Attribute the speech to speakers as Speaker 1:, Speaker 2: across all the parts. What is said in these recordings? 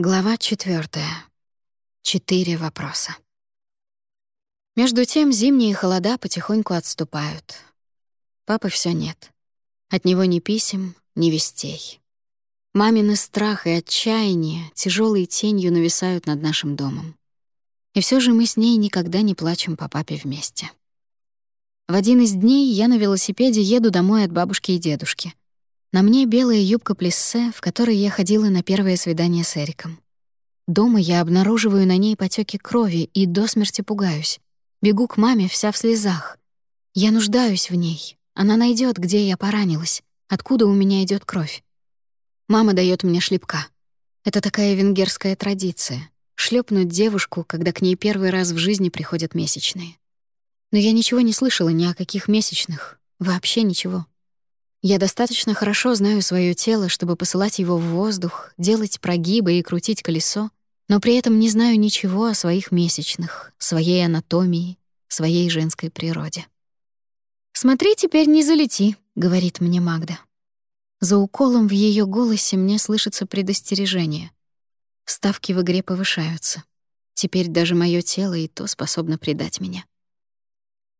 Speaker 1: Глава четвертая. Четыре вопроса. Между тем зимние холода потихоньку отступают. Папы все нет. От него ни писем, ни вестей. Мамины страх и отчаяние тяжелой тенью нависают над нашим домом. И все же мы с ней никогда не плачем по папе вместе. В один из дней я на велосипеде еду домой от бабушки и дедушки. На мне белая юбка плиссе, в которой я ходила на первое свидание с Эриком. Дома я обнаруживаю на ней потеки крови и до смерти пугаюсь. Бегу к маме вся в слезах. Я нуждаюсь в ней. Она найдет, где я поранилась, откуда у меня идет кровь. Мама дает мне шлепка. Это такая венгерская традиция — шлепнуть девушку, когда к ней первый раз в жизни приходят месячные. Но я ничего не слышала ни о каких месячных, вообще ничего. Я достаточно хорошо знаю свое тело, чтобы посылать его в воздух, делать прогибы и крутить колесо, но при этом не знаю ничего о своих месячных, своей анатомии, своей женской природе. «Смотри, теперь не залети», — говорит мне Магда. За уколом в ее голосе мне слышится предостережение. Ставки в игре повышаются. Теперь даже мое тело и то способно предать меня.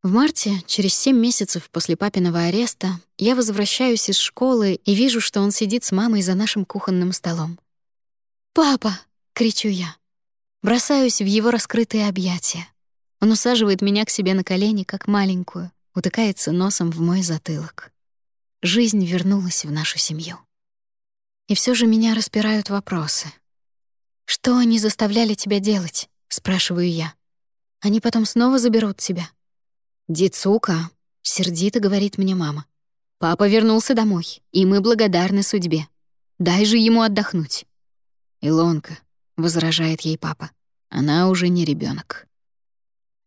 Speaker 1: В марте, через семь месяцев после папиного ареста, я возвращаюсь из школы и вижу, что он сидит с мамой за нашим кухонным столом. «Папа!» — кричу я. Бросаюсь в его раскрытые объятия. Он усаживает меня к себе на колени, как маленькую, утыкается носом в мой затылок. Жизнь вернулась в нашу семью. И все же меня распирают вопросы. «Что они заставляли тебя делать?» — спрашиваю я. «Они потом снова заберут тебя?» «Дицука», — сердито говорит мне мама. «Папа вернулся домой, и мы благодарны судьбе. Дай же ему отдохнуть». «Илонка», — возражает ей папа, — «она уже не ребенок.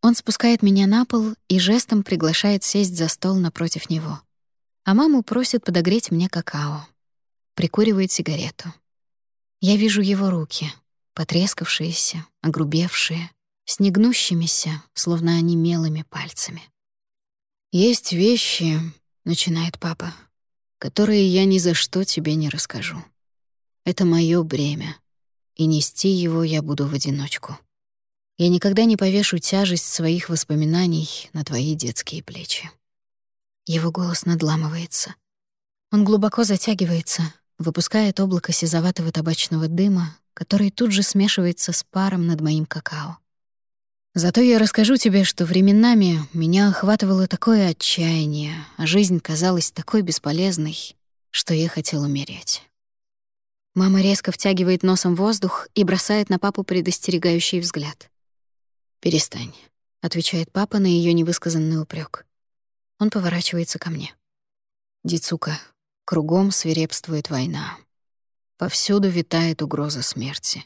Speaker 1: Он спускает меня на пол и жестом приглашает сесть за стол напротив него. А маму просит подогреть мне какао. Прикуривает сигарету. Я вижу его руки, потрескавшиеся, огрубевшие, с негнущимися, словно они мелыми пальцами. «Есть вещи», — начинает папа, «которые я ни за что тебе не расскажу. Это моё бремя, и нести его я буду в одиночку. Я никогда не повешу тяжесть своих воспоминаний на твои детские плечи». Его голос надламывается. Он глубоко затягивается, выпускает облако сизоватого табачного дыма, который тут же смешивается с паром над моим какао. Зато я расскажу тебе, что временами меня охватывало такое отчаяние, а жизнь казалась такой бесполезной, что я хотел умереть. Мама резко втягивает носом воздух и бросает на папу предостерегающий взгляд. «Перестань», — отвечает папа на ее невысказанный упрек. Он поворачивается ко мне. «Дицука, кругом свирепствует война. Повсюду витает угроза смерти.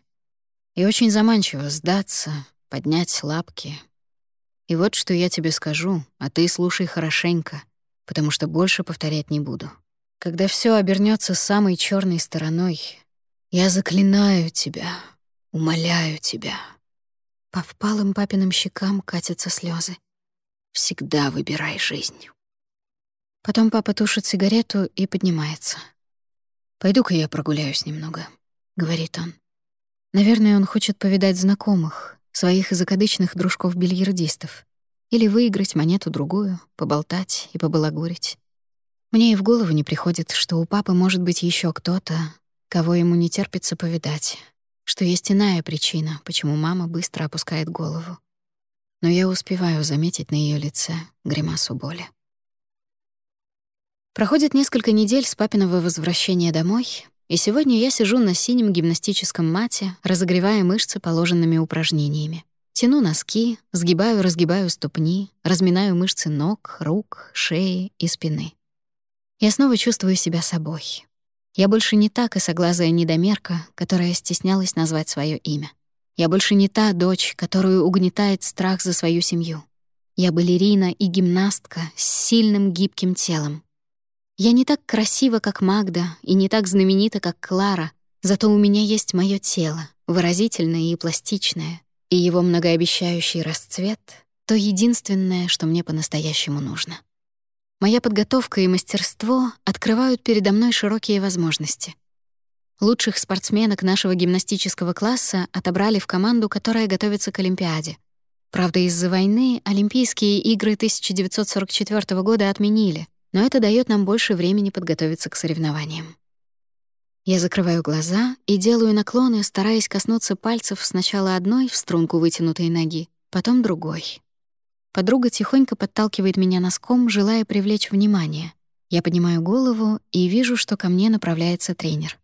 Speaker 1: И очень заманчиво сдаться, поднять лапки. И вот что я тебе скажу, а ты слушай хорошенько, потому что больше повторять не буду. Когда все обернется самой черной стороной, я заклинаю тебя, умоляю тебя. По впалым папиным щекам катятся слезы. Всегда выбирай жизнь. Потом папа тушит сигарету и поднимается. «Пойду-ка я прогуляюсь немного», — говорит он. Наверное, он хочет повидать знакомых, своих закадычных дружков-бильярдистов или выиграть монету-другую, поболтать и побалагурить. Мне и в голову не приходит, что у папы может быть еще кто-то, кого ему не терпится повидать, что есть иная причина, почему мама быстро опускает голову. Но я успеваю заметить на ее лице гримасу боли. Проходит несколько недель с папиного возвращения домой, и сегодня я сижу на синем гимнастическом мате, разогревая мышцы положенными упражнениями. Тяну носки, сгибаю-разгибаю ступни, разминаю мышцы ног, рук, шеи и спины. Я снова чувствую себя собой. Я больше не та косоглазая недомерка, которая стеснялась назвать свое имя. Я больше не та дочь, которую угнетает страх за свою семью. Я балерина и гимнастка с сильным гибким телом, я не так красива, как Магда, и не так знаменита, как Клара, зато у меня есть мое тело, выразительное и пластичное, и его многообещающий расцвет — то единственное, что мне по-настоящему нужно. Моя подготовка и мастерство открывают передо мной широкие возможности. Лучших спортсменок нашего гимнастического класса отобрали в команду, которая готовится к Олимпиаде. Правда, из-за войны Олимпийские игры 1944 года отменили, но это дает нам больше времени подготовиться к соревнованиям. Я закрываю глаза и делаю наклоны, стараясь коснуться пальцев сначала одной в струнку вытянутой ноги, потом другой. Подруга тихонько подталкивает меня носком, желая привлечь внимание. Я поднимаю голову и вижу, что ко мне направляется тренер.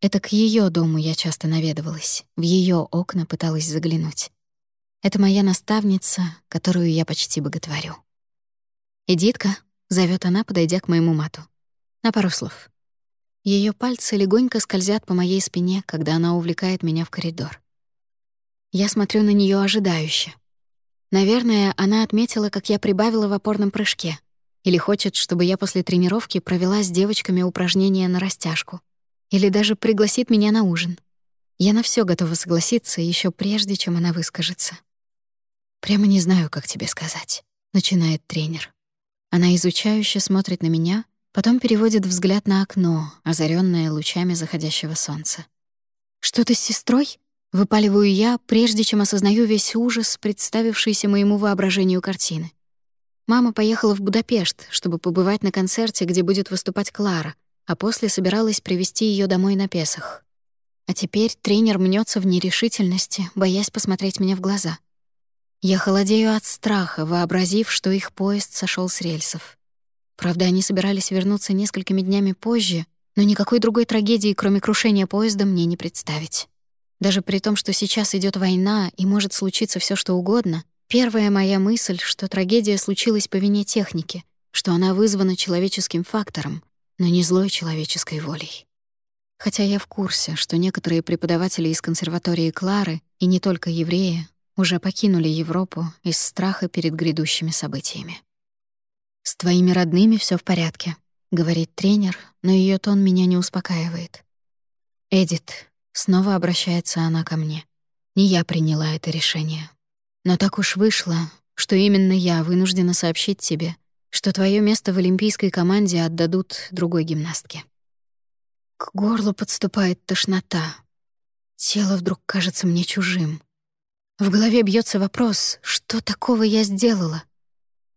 Speaker 1: Это к ее дому я часто наведывалась, в ее окна пыталась заглянуть. Это моя наставница, которую я почти боготворю. «Эдитка», — зовет она, подойдя к моему мату. На пару слов. Ее пальцы легонько скользят по моей спине, когда она увлекает меня в коридор. Я смотрю на нее ожидающе. Наверное, она отметила, как я прибавила в опорном прыжке. Или хочет, чтобы я после тренировки провела с девочками упражнения на растяжку. Или даже пригласит меня на ужин. Я на все готова согласиться еще прежде, чем она выскажется. «Прямо не знаю, как тебе сказать», — начинает тренер. Она изучающе смотрит на меня, Потом переводит взгляд на окно, озарённое лучами заходящего солнца. «Что ты с сестрой?» — выпаливаю я, прежде чем осознаю весь ужас, представившийся моему воображению картины. Мама поехала в Будапешт, чтобы побывать на концерте, где будет выступать Клара, а после собиралась привезти её домой на Песах. А теперь тренер мнется в нерешительности, боясь посмотреть мне в глаза. Я холодею от страха, вообразив, что их поезд сошёл с рельсов. Правда, они собирались вернуться несколькими днями позже, но никакой другой трагедии, кроме крушения поезда, мне не представить. Даже при том, что сейчас идет война и может случиться все, что угодно, первая моя мысль, что трагедия случилась по вине техники, что она вызвана человеческим фактором, но не злой человеческой волей. Хотя я в курсе, что некоторые преподаватели из консерватории Клары, и не только евреи, уже покинули Европу из страха перед грядущими событиями. «С твоими родными все в порядке», — говорит тренер, но ее тон меня не успокаивает. «Эдит», — снова обращается она ко мне. Не я приняла это решение. Но так уж вышло, что именно я вынуждена сообщить тебе, что твое место в олимпийской команде отдадут другой гимнастке. К горлу подступает тошнота. Тело вдруг кажется мне чужим. В голове бьется вопрос, что такого я сделала?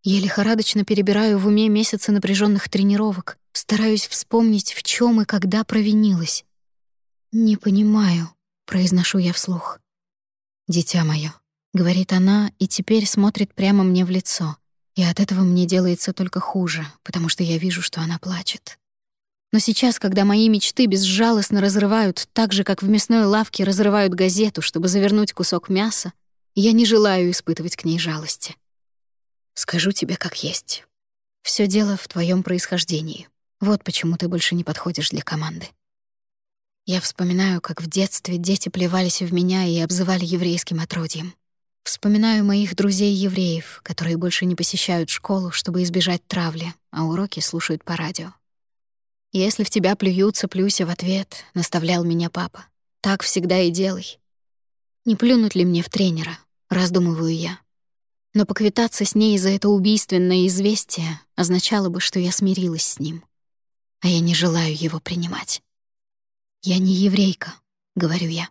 Speaker 1: Я лихорадочно перебираю в уме месяцы напряженных тренировок, стараюсь вспомнить, в чем и когда провинилась. «Не понимаю», — произношу я вслух. «Дитя мое», — говорит она и теперь смотрит прямо мне в лицо. И от этого мне делается только хуже, потому что я вижу, что она плачет. Но сейчас, когда мои мечты безжалостно разрывают так же, как в мясной лавке разрывают газету, чтобы завернуть кусок мяса, я не желаю испытывать к ней жалости. Скажу тебе как есть. Все дело в твоем происхождении. Вот почему ты больше не подходишь для команды. Я вспоминаю, как в детстве дети плевались в меня и обзывали еврейским отродьем. Вспоминаю моих друзей-евреев, которые больше не посещают школу, чтобы избежать травли, а уроки слушают по радио. «Если в тебя плюются, плюйся в ответ», — наставлял меня папа. «Так всегда и делай». «Не плюнуть ли мне в тренера?» — раздумываю я. Но поквитаться с ней за это убийственное известие означало бы, что я смирилась с ним. А я не желаю его принимать. «Я не еврейка», — говорю я.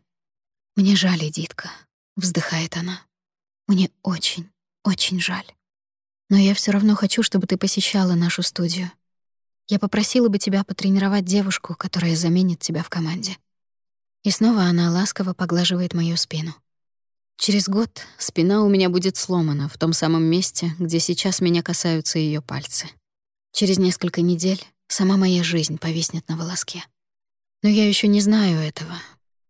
Speaker 1: «Мне жаль, Эдитка», — вздыхает она. «Мне очень, очень жаль. Но я все равно хочу, чтобы ты посещала нашу студию. Я попросила бы тебя потренировать девушку, которая заменит тебя в команде». И снова она ласково поглаживает мою спину. Через год спина у меня будет сломана в том самом месте, где сейчас меня касаются ее пальцы. Через несколько недель сама моя жизнь повиснет на волоске. Но я еще не знаю этого.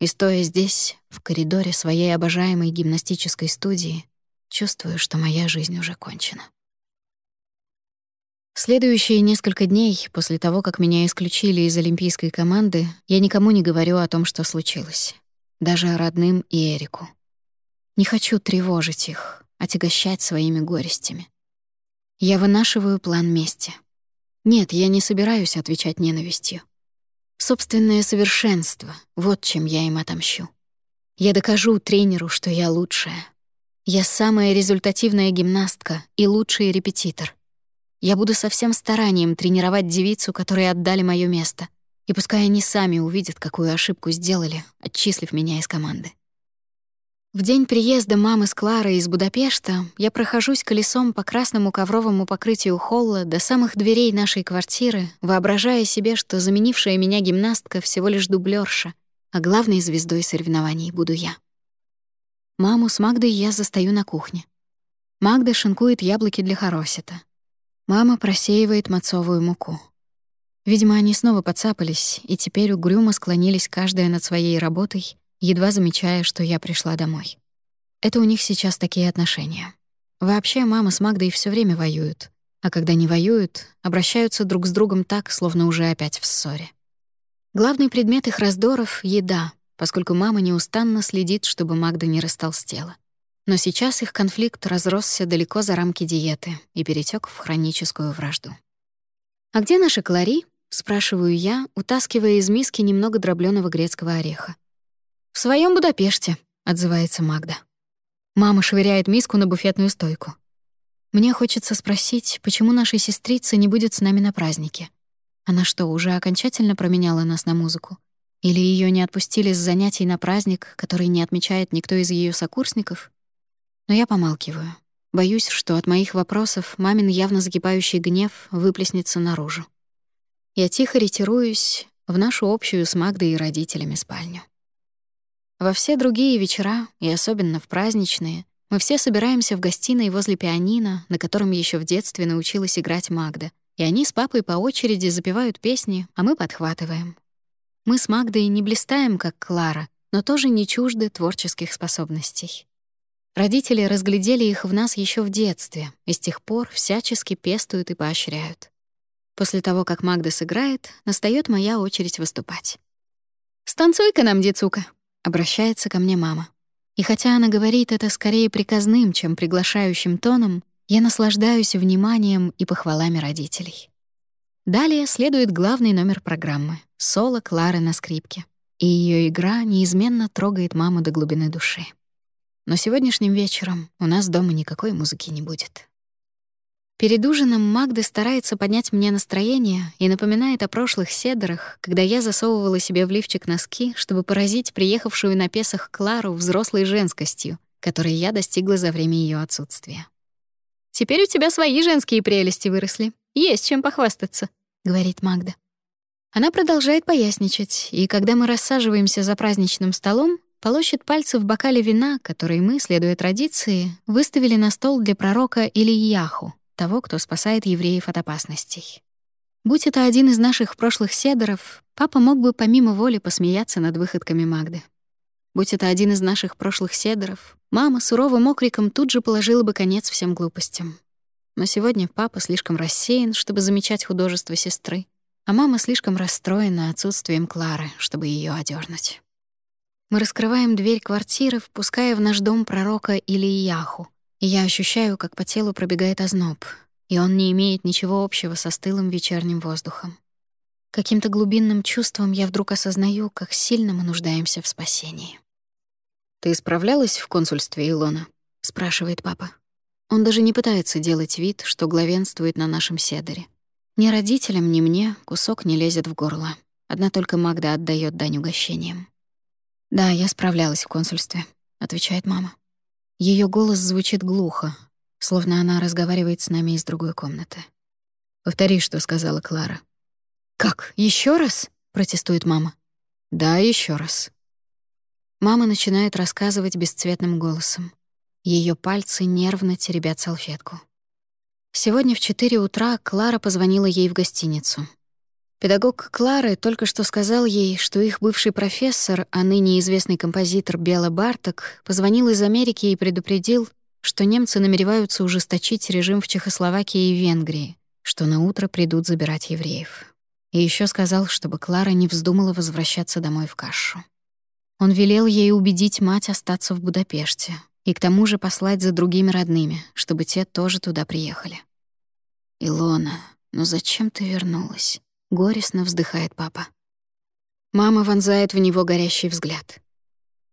Speaker 1: И стоя здесь, в коридоре своей обожаемой гимнастической студии, чувствую, что моя жизнь уже кончена. Следующие несколько дней после того, как меня исключили из олимпийской команды, я никому не говорю о том, что случилось. Даже родным и Эрику. Не хочу тревожить их, отягощать своими горестями. Я вынашиваю план мести. Нет, я не собираюсь отвечать ненавистью. Собственное совершенство — вот чем я им отомщу. Я докажу тренеру, что я лучшая. Я самая результативная гимнастка и лучший репетитор. Я буду со всем старанием тренировать девицу, которой отдали моё место, И пускай они сами увидят, какую ошибку сделали, отчислив меня из команды. В день приезда мамы с Кларой из Будапешта я прохожусь колесом по красному ковровому покрытию холла до самых дверей нашей квартиры, воображая себе, что заменившая меня гимнастка всего лишь дублерша, а главной звездой соревнований буду я. Маму с Магдой я застаю на кухне. Магда шинкует яблоки для Хоросита. Мама просеивает мацовую муку. Видимо, они снова подцапались и теперь угрюмо склонились каждая над своей работой, едва замечая, что я пришла домой. Это у них сейчас такие отношения. Вообще, мама с Магдой все время воюют, а когда не воюют, обращаются друг с другом так, словно уже опять в ссоре. Главный предмет их раздоров — еда, поскольку мама неустанно следит, чтобы Магда не растолстела. Но сейчас их конфликт разросся далеко за рамки диеты и перетек в хроническую вражду. «А где наша Клари?» — спрашиваю я, утаскивая из миски немного дроблёного грецкого ореха. «В своем Будапеште», — отзывается Магда. Мама швыряет миску на буфетную стойку. Мне хочется спросить, почему нашей сестрицы не будет с нами на празднике. Она что, уже окончательно променяла нас на музыку? Или ее не отпустили с занятий на праздник, который не отмечает никто из ее сокурсников? Но я помалкиваю. Боюсь, что от моих вопросов мамин явно закипающий гнев выплеснется наружу. Я тихо ретируюсь в нашу общую с Магдой и родителями спальню. Во все другие вечера, и особенно в праздничные, мы все собираемся в гостиной возле пианино, на котором еще в детстве научилась играть Магда, и они с папой по очереди запевают песни, а мы подхватываем. Мы с Магдой не блистаем, как Клара, но тоже не чужды творческих способностей. Родители разглядели их в нас еще в детстве и с тех пор всячески пестуют и поощряют. После того, как Магда сыграет, настает моя очередь выступать. «Станцуй-ка нам, Децука!» Обращается ко мне мама. И хотя она говорит это скорее приказным, чем приглашающим тоном, я наслаждаюсь вниманием и похвалами родителей. Далее следует главный номер программы — соло Клары на скрипке. И ее игра неизменно трогает маму до глубины души. Но сегодняшним вечером у нас дома никакой музыки не будет. Перед ужином Магда старается поднять мне настроение и напоминает о прошлых седрах, когда я засовывала себе в лифчик носки, чтобы поразить приехавшую на Песах Клару взрослой женскостью, которой я достигла за время ее отсутствия. «Теперь у тебя свои женские прелести выросли. Есть чем похвастаться», — говорит Магда. Она продолжает поясничать, и когда мы рассаживаемся за праздничным столом, полощет пальцы в бокале вина, который мы, следуя традиции, выставили на стол для пророка Ильяху, того, кто спасает евреев от опасностей. Будь это один из наших прошлых седоров, папа мог бы помимо воли посмеяться над выходками Магды. Будь это один из наших прошлых седоров, мама суровым окриком тут же положила бы конец всем глупостям. Но сегодня папа слишком рассеян, чтобы замечать художество сестры, а мама слишком расстроена отсутствием Клары, чтобы ее одернуть. Мы раскрываем дверь квартиры, впуская в наш дом пророка Илияху, и я ощущаю, как по телу пробегает озноб, и он не имеет ничего общего со стылым вечерним воздухом. Каким-то глубинным чувством я вдруг осознаю, как сильно мы нуждаемся в спасении. «Ты справлялась в консульстве, Илона?» — спрашивает папа. Он даже не пытается делать вид, что главенствует на нашем седере. Ни родителям, ни мне кусок не лезет в горло. Одна только Магда отдает дань угощениям. «Да, я справлялась в консульстве», — отвечает мама. Ее голос звучит глухо, словно она разговаривает с нами из другой комнаты. «Повтори, что сказала Клара». «Как, еще раз?» — протестует мама. «Да, еще раз». Мама начинает рассказывать бесцветным голосом. Ее пальцы нервно теребят салфетку. Сегодня в 4 утра Клара позвонила ей в гостиницу. Педагог Клары только что сказал ей, что их бывший профессор, а ныне известный композитор Бела Барток, позвонил из Америки и предупредил, что немцы намереваются ужесточить режим в Чехословакии и Венгрии, что на утро придут забирать евреев. И еще сказал, чтобы Клара не вздумала возвращаться домой в кашу. Он велел ей убедить мать остаться в Будапеште и к тому же послать за другими родными, чтобы те тоже туда приехали. «Илона, ну зачем ты вернулась?» Горестно вздыхает папа. Мама вонзает в него горящий взгляд.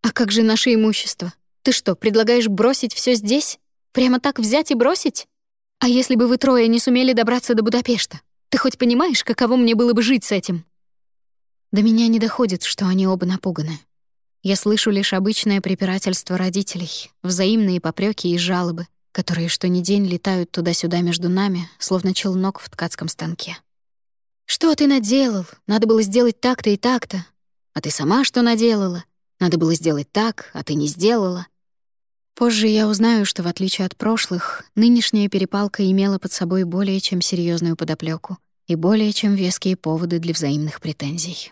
Speaker 1: «А как же наше имущество? Ты что, предлагаешь бросить все здесь? Прямо так взять и бросить? А если бы вы трое не сумели добраться до Будапешта? Ты хоть понимаешь, каково мне было бы жить с этим?» До меня не доходит, что они оба напуганы. Я слышу лишь обычное препирательство родителей, взаимные попреки и жалобы, которые что ни день летают туда-сюда между нами, словно челнок в ткацком станке. «Что ты наделал? Надо было сделать так-то и так-то. А ты сама что наделала? Надо было сделать так, а ты не сделала». Позже я узнаю, что, в отличие от прошлых, нынешняя перепалка имела под собой более чем серьезную подоплеку и более чем веские поводы для взаимных претензий.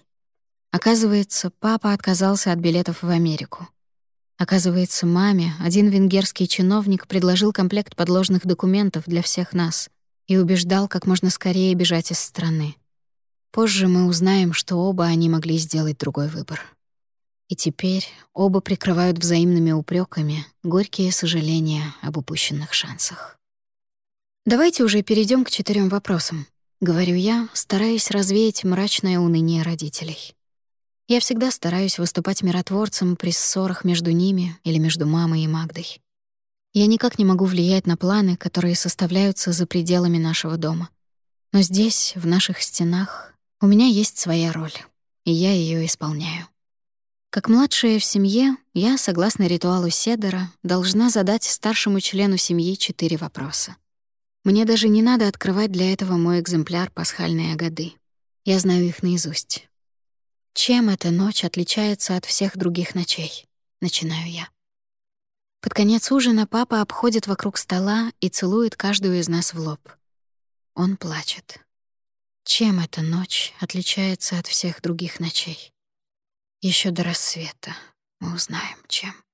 Speaker 1: Оказывается, папа отказался от билетов в Америку. Оказывается, маме один венгерский чиновник предложил комплект подложных документов для всех нас и убеждал как можно скорее бежать из страны. Позже мы узнаем, что оба они могли сделать другой выбор. И теперь оба прикрывают взаимными упреками горькие сожаления об упущенных шансах. Давайте уже перейдем к четырем вопросам, говорю я, стараясь развеять мрачное уныние родителей. Я всегда стараюсь выступать миротворцем при ссорах между ними или между мамой и Магдой. Я никак не могу влиять на планы, которые составляются за пределами нашего дома. Но здесь, в наших стенах, у меня есть своя роль, и я ее исполняю. Как младшая в семье, я, согласно ритуалу Седера, должна задать старшему члену семьи четыре вопроса. Мне даже не надо открывать для этого мой экземпляр пасхальной Агады. Я знаю их наизусть. Чем эта ночь отличается от всех других ночей? Начинаю я. Под конец ужина папа обходит вокруг стола и целует каждую из нас в лоб. Он плачет. Чем эта ночь отличается от всех других ночей? Еще до рассвета мы узнаем, чем.